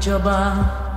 acaba